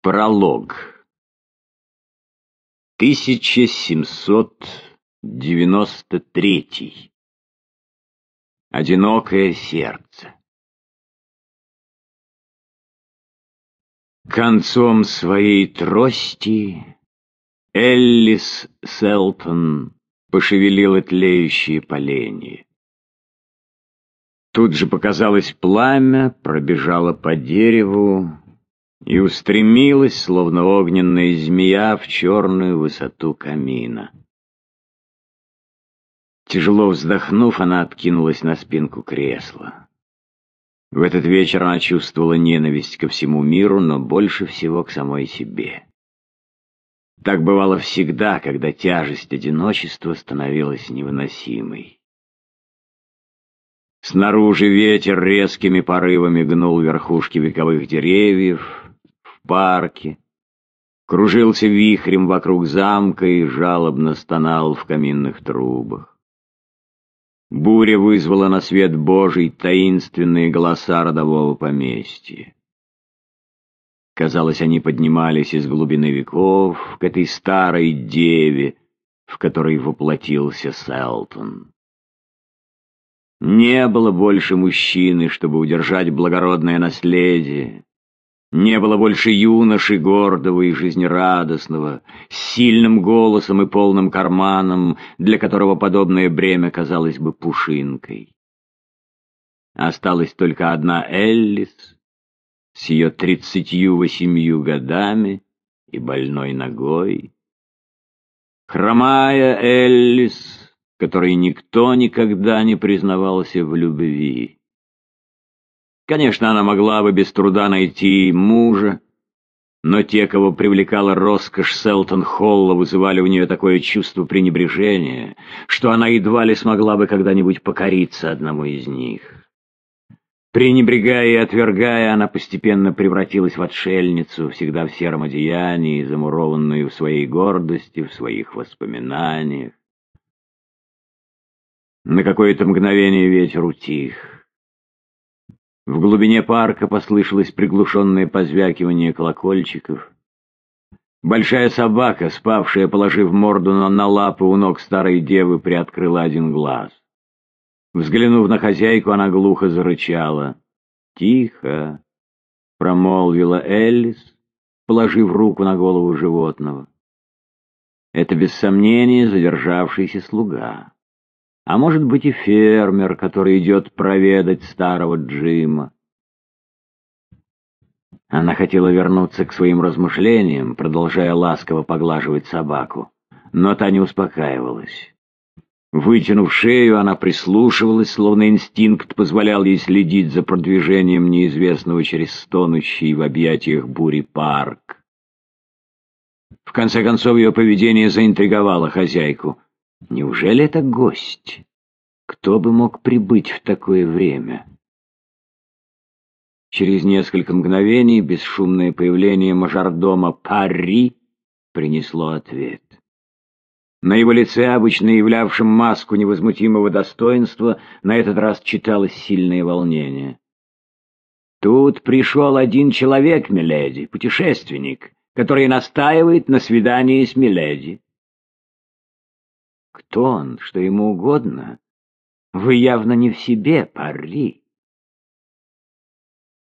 Пролог. 1793. Одинокое сердце. Концом своей трости Эллис Селтон пошевелила тлеющие поленья. Тут же показалось пламя, пробежало по дереву, и устремилась, словно огненная змея, в черную высоту камина. Тяжело вздохнув, она откинулась на спинку кресла. В этот вечер она чувствовала ненависть ко всему миру, но больше всего к самой себе. Так бывало всегда, когда тяжесть одиночества становилась невыносимой. Снаружи ветер резкими порывами гнул верхушки вековых деревьев, парке, кружился вихрем вокруг замка и жалобно стонал в каминных трубах. Буря вызвала на свет Божий таинственные голоса родового поместья. Казалось, они поднимались из глубины веков к этой старой деве, в которой воплотился Селтон. Не было больше мужчины, чтобы удержать благородное наследие, не было больше юноши гордого и жизнерадостного, с сильным голосом и полным карманом, для которого подобное бремя казалось бы пушинкой. Осталась только одна Эллис с ее тридцатью восемью годами и больной ногой. Хромая Эллис, которой никто никогда не признавался в любви. Конечно, она могла бы без труда найти мужа, но те, кого привлекала роскошь Селтон-Холла, вызывали у нее такое чувство пренебрежения, что она едва ли смогла бы когда-нибудь покориться одному из них. Пренебрегая и отвергая, она постепенно превратилась в отшельницу, всегда в сером одеянии, замурованную в своей гордости, в своих воспоминаниях. На какое-то мгновение ветер утих. В глубине парка послышалось приглушенное позвякивание колокольчиков. Большая собака, спавшая, положив морду на, на лапы у ног старой девы, приоткрыла один глаз. Взглянув на хозяйку, она глухо зарычала. «Тихо!» — промолвила Эллис, положив руку на голову животного. Это, без сомнения, задержавшийся слуга а может быть и фермер, который идет проведать старого Джима. Она хотела вернуться к своим размышлениям, продолжая ласково поглаживать собаку, но та не успокаивалась. Вытянув шею, она прислушивалась, словно инстинкт позволял ей следить за продвижением неизвестного через стонущий в объятиях бури парк. В конце концов, ее поведение заинтриговало хозяйку — Неужели это гость? Кто бы мог прибыть в такое время? Через несколько мгновений бесшумное появление мажордома Пари принесло ответ. На его лице, обычно являвшем маску невозмутимого достоинства, на этот раз читалось сильное волнение. «Тут пришел один человек, миледи, путешественник, который настаивает на свидании с миледи. Кто он, что ему угодно? Вы явно не в себе, Парри.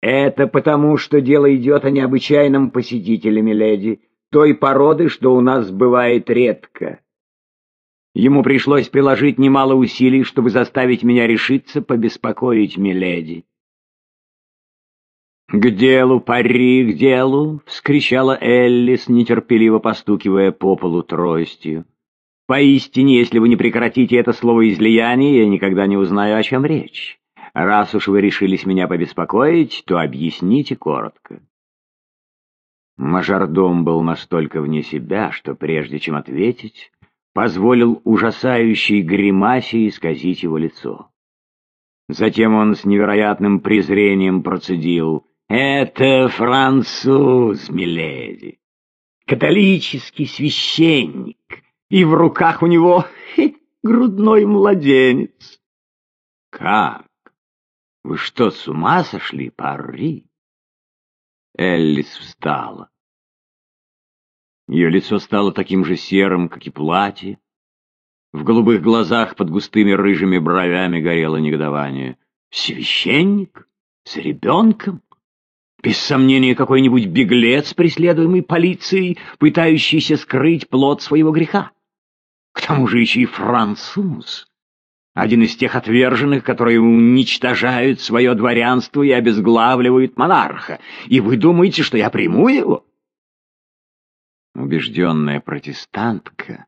Это потому, что дело идет о необычайном посетителе, миледи, той породы, что у нас бывает редко. Ему пришлось приложить немало усилий, чтобы заставить меня решиться побеспокоить миледи. «К делу, пари, к делу!» — вскричала Эллис, нетерпеливо постукивая по полу тростью. Поистине, если вы не прекратите это слово излияние, я никогда не узнаю, о чем речь. Раз уж вы решились меня побеспокоить, то объясните коротко. Мажордом был настолько вне себя, что прежде чем ответить, позволил ужасающей гримасе исказить его лицо. Затем он с невероятным презрением процедил «Это француз, миледи, католический священник, и в руках у него хе, грудной младенец. Как? Вы что, с ума сошли, Парри? Эллис встала. Ее лицо стало таким же серым, как и платье. В голубых глазах под густыми рыжими бровями горело негодование. «Священник? С ребенком? Без сомнения, какой-нибудь беглец, преследуемый полицией, пытающийся скрыть плод своего греха. К тому же еще и француз. Один из тех отверженных, которые уничтожают свое дворянство и обезглавливают монарха. И вы думаете, что я приму его?» Убежденная протестантка,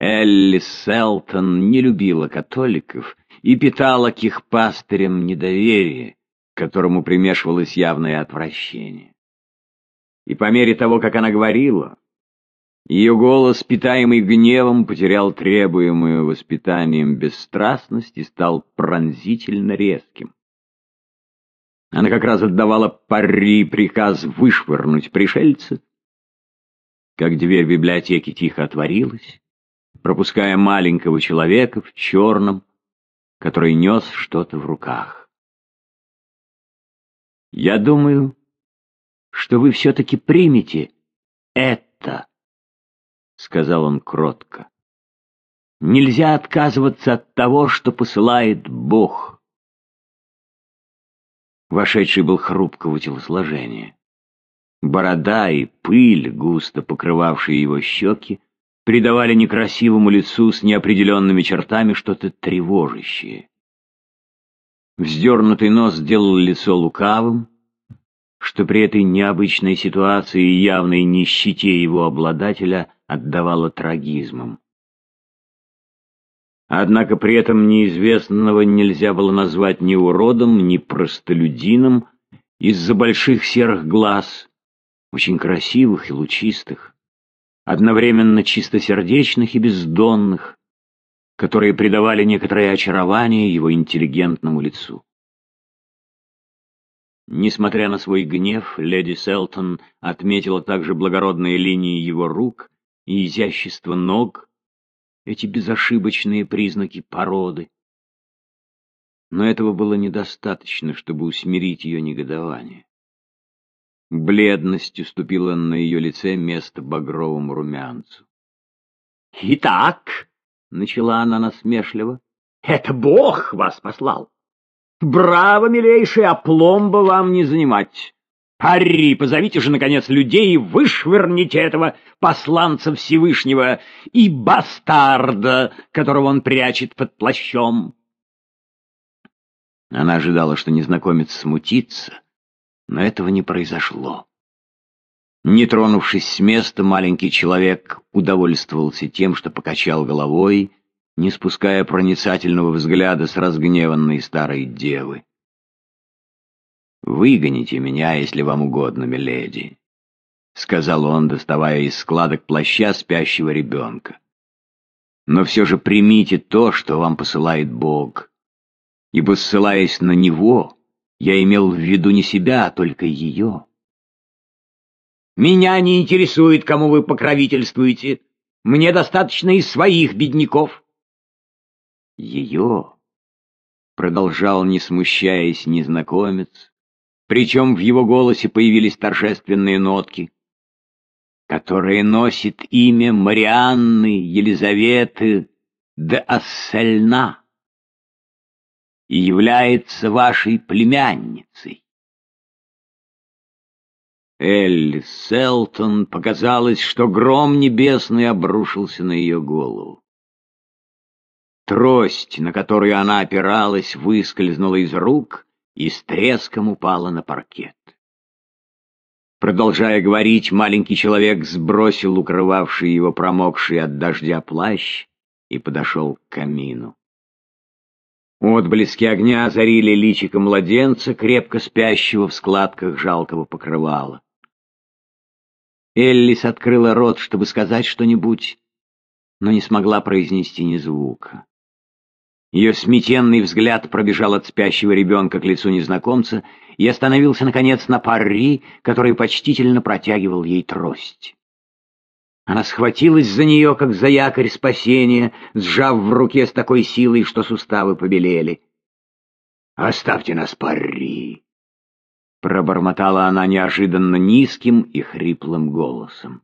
Элли Селтон не любила католиков и питала к их пастырям недоверие, к которому примешивалось явное отвращение. И по мере того, как она говорила, ее голос, питаемый гневом, потерял требуемую воспитанием бесстрастность и стал пронзительно резким. Она как раз отдавала пари приказ вышвырнуть пришельца, как дверь библиотеки тихо отворилась, пропуская маленького человека в черном, который нес что-то в руках. «Я думаю, что вы все-таки примете это», — сказал он кротко. «Нельзя отказываться от того, что посылает Бог». Вошедший был хрупкого телосложения. Борода и пыль, густо покрывавшие его щеки, придавали некрасивому лицу с неопределенными чертами что-то тревожащее. Вздернутый нос сделал лицо лукавым, что при этой необычной ситуации и явной нищете его обладателя отдавало трагизмом. Однако при этом неизвестного нельзя было назвать ни уродом, ни простолюдином из-за больших серых глаз, очень красивых и лучистых, одновременно чистосердечных и бездонных, которые придавали некоторое очарование его интеллигентному лицу. Несмотря на свой гнев, леди Селтон отметила также благородные линии его рук и изящество ног, эти безошибочные признаки породы. Но этого было недостаточно, чтобы усмирить ее негодование. Бледность уступила на ее лице место багровому румянцу. «Итак», — начала она насмешливо, — «это Бог вас послал. Браво, милейший, а пломба вам не занимать. Пари, позовите же, наконец, людей и вышвырните этого посланца Всевышнего и бастарда, которого он прячет под плащом». Она ожидала, что незнакомец смутится, но этого не произошло. Не тронувшись с места, маленький человек удовольствовался тем, что покачал головой, не спуская проницательного взгляда с разгневанной старой девы. «Выгоните меня, если вам угодно, миледи», — сказал он, доставая из складок плаща спящего ребенка. «Но все же примите то, что вам посылает Бог, ибо, ссылаясь на Него, я имел в виду не себя, а только ее. Меня не интересует, кому вы покровительствуете. Мне достаточно и своих бедняков. Ее, продолжал, не смущаясь, незнакомец, причем в его голосе появились торжественные нотки, которая носит имя Марианны Елизаветы де Ассельна и является вашей племянницей. Элли Селтон показалось, что гром небесный обрушился на ее голову. Трость, на которую она опиралась, выскользнула из рук и с треском упала на паркет. Продолжая говорить, маленький человек сбросил укрывавший его промокший от дождя плащ и подошел к камину. Отблески огня озарили личико младенца, крепко спящего в складках жалкого покрывала. Эллис открыла рот, чтобы сказать что-нибудь, но не смогла произнести ни звука. Ее сметенный взгляд пробежал от спящего ребенка к лицу незнакомца и остановился, наконец, на парри, который почтительно протягивал ей трость. Она схватилась за нее, как за якорь спасения, сжав в руке с такой силой, что суставы побелели. «Оставьте нас, пари!» Пробормотала она неожиданно низким и хриплым голосом.